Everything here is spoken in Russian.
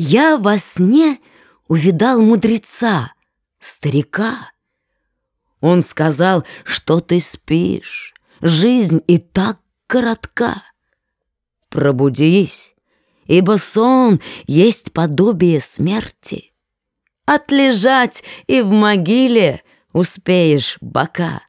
Я во сне увидал мудреца, старика. Он сказал, что ты спишь, жизнь и так коротка. Пробудись, ибо сон есть подобие смерти. Отлежать и в могиле успеешь бока.